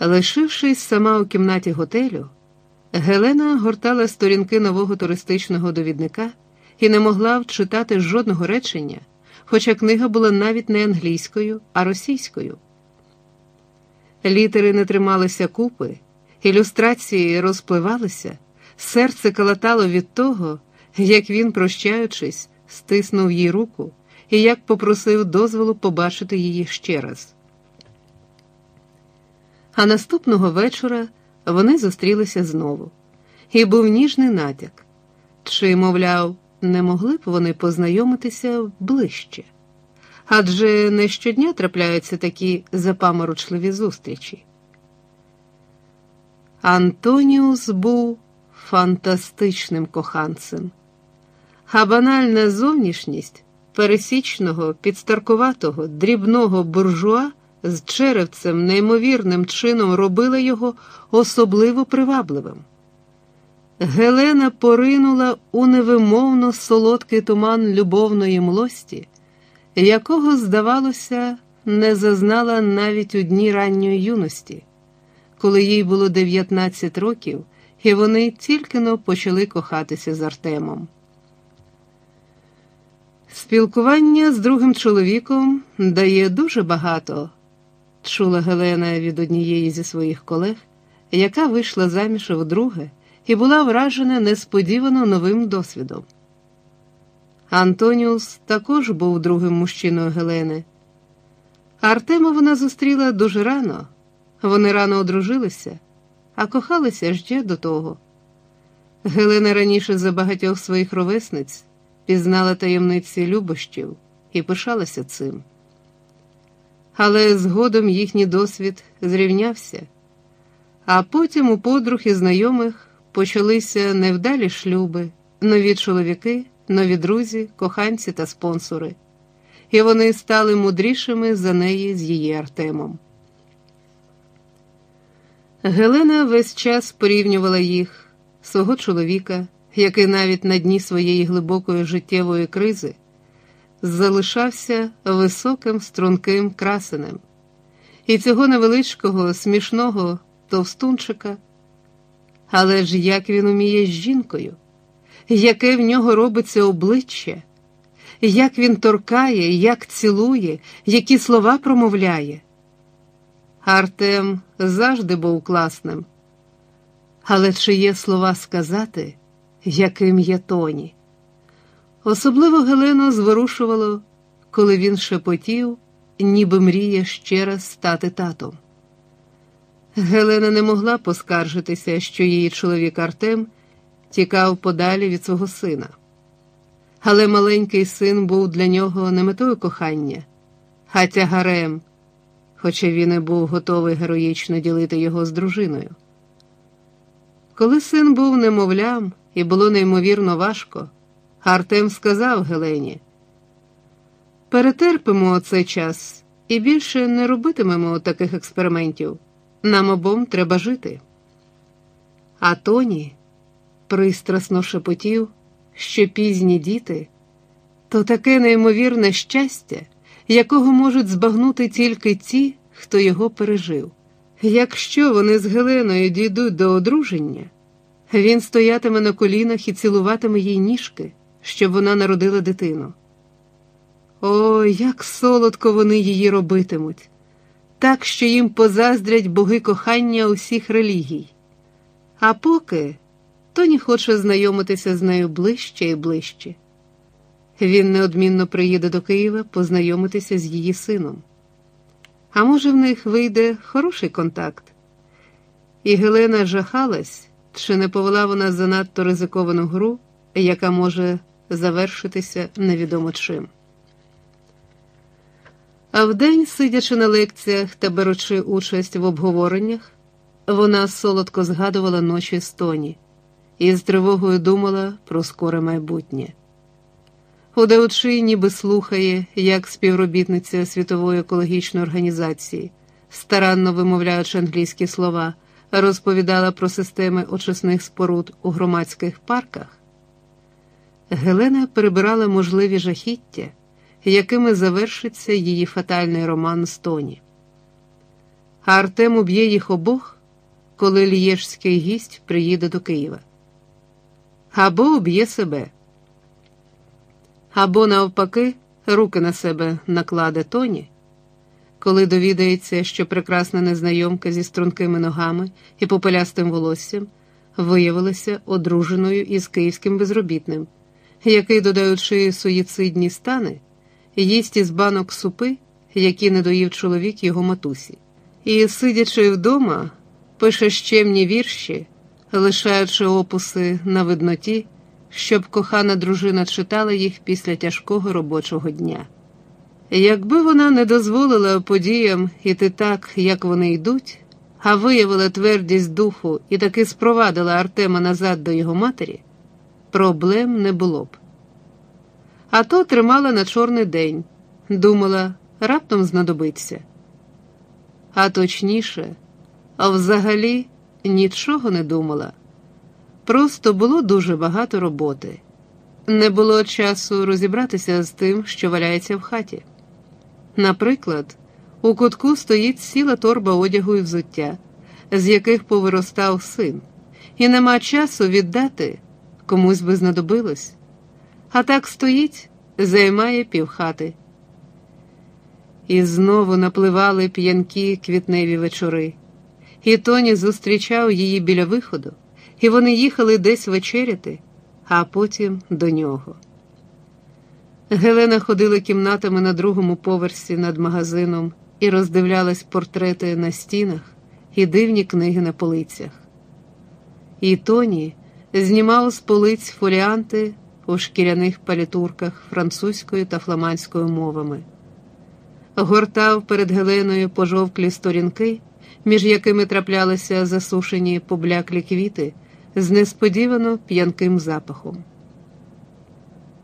Лишившись сама у кімнаті готелю, Гелена гортала сторінки нового туристичного довідника і не могла вчитати жодного речення, хоча книга була навіть не англійською, а російською. Літери не трималися купи, ілюстрації розпливалися, серце калатало від того, як він, прощаючись, стиснув їй руку і як попросив дозволу побачити її ще раз. А наступного вечора вони зустрілися знову, і був ніжний натяк чи, мовляв, не могли б вони познайомитися ближче. Адже не щодня трапляються такі запаморочливі зустрічі. Антоніус був фантастичним коханцем, а банальна зовнішність пересічного, підстаркуватого, дрібного буржуа з черевцем неймовірним чином робила його особливо привабливим. Гелена поринула у невимовно солодкий туман любовної млості, якого, здавалося, не зазнала навіть у дні ранньої юності, коли їй було 19 років, і вони тільки но почали кохатися з Артемом. Спілкування з другим чоловіком дає дуже багато, чула Гелена від однієї зі своїх колег, яка вийшла заміж вдруге і була вражена несподівано новим досвідом. Антоніус також був другим мужчиною Гелени. Артема вона зустріла дуже рано, вони рано одружилися, а кохалися ще до того. Гелена раніше за багатьох своїх ровесниць пізнала таємниці любощів і пишалася цим. Але згодом їхній досвід зрівнявся, а потім у подруг і знайомих почалися невдалі шлюби, нові чоловіки, нові друзі, коханці та спонсори, і вони стали мудрішими за неї з її Артемом. Гелена весь час порівнювала їх, свого чоловіка, який навіть на дні своєї глибокої життєвої кризи залишався високим струнким красенем, і цього невеличкого, смішного товстунчика. Але ж як він уміє з жінкою, яке в нього робиться обличчя, як він торкає, як цілує, які слова промовляє. Артем завжди був класним. Але чи є слова сказати, яким є тоні? Особливо Гелену зворушувало, коли він шепотів, ніби мріє ще раз стати татом. Гелена не могла поскаржитися, що її чоловік Артем тікав подалі від свого сина. Але маленький син був для нього не метою кохання, а тягарем, хоча він і був готовий героїчно ділити його з дружиною. Коли син був немовлям і було неймовірно важко, Артем сказав Гелені: Перетерпимо цей час і більше не робитимемо таких експериментів. Нам обом треба жити. А Тоні пристрасно шепотів, що пізні діти то таке неймовірне щастя, якого можуть збагнути тільки ті, хто його пережив. Якщо вони з Геленою дійдуть до одруження, він стоятиме на колінах і цілуватиме їй ніжки, щоб вона народила дитину. О, як солодко вони її робитимуть! так, що їм позаздрять боги кохання усіх релігій. А поки Тоні хоче знайомитися з нею ближче і ближче. Він неодмінно приїде до Києва познайомитися з її сином. А може, в них вийде хороший контакт. І Гелена жахалась, чи не повела вона занадто ризиковану гру, яка може завершитися невідомо чим. А вдень, сидячи на лекціях та беручи участь в обговореннях, вона солодко згадувала ночі з Тоні і з тривогою думала про скоре майбутнє. Удаючи ніби слухає, як співробітниця світової екологічної організації, старанно вимовляючи англійські слова, розповідала про системи очисних споруд у громадських парках. Гелена перебирала можливі жахіття якими завершиться її фатальний роман з Тоні. а Артем уб'є їх обох, коли лієшський гість приїде до Києва. Або уб'є себе, або, навпаки, руки на себе накладе Тоні, коли довідається, що прекрасна незнайомка зі стрункими ногами і попелястим волоссям виявилася одруженою із київським безробітним, який, додаючи суїцидні стани, їсть із банок супи, які не доїв чоловік його матусі, і, сидячи вдома, пише щемні вірші, лишаючи опуси на видноті, щоб кохана дружина читала їх після тяжкого робочого дня. Якби вона не дозволила подіям іти так, як вони йдуть, а виявила твердість духу і таки спровадила Артема назад до його матері, проблем не було б. А то тримала на чорний день, думала, раптом знадобиться. А точніше, взагалі нічого не думала. Просто було дуже багато роботи. Не було часу розібратися з тим, що валяється в хаті. Наприклад, у кутку стоїть сіла торба одягу і взуття, з яких повиростав син, і нема часу віддати комусь би знадобилось. А так стоїть, займає півхати. І знову напливали п'янкі квітневі вечори, і Тоні зустрічав її біля виходу, і вони їхали десь вечеряти, а потім до нього. Гелена ходила кімнатами на другому поверсі над магазином і роздивлялась портрети на стінах і дивні книги на полицях. І Тоні знімав з полиць фоліанти у шкіряних палітурках французькою та фламандською мовами, гортав перед Геленою пожовклі сторінки, між якими траплялися засушені побляклі квіти з несподівано п'янким запахом.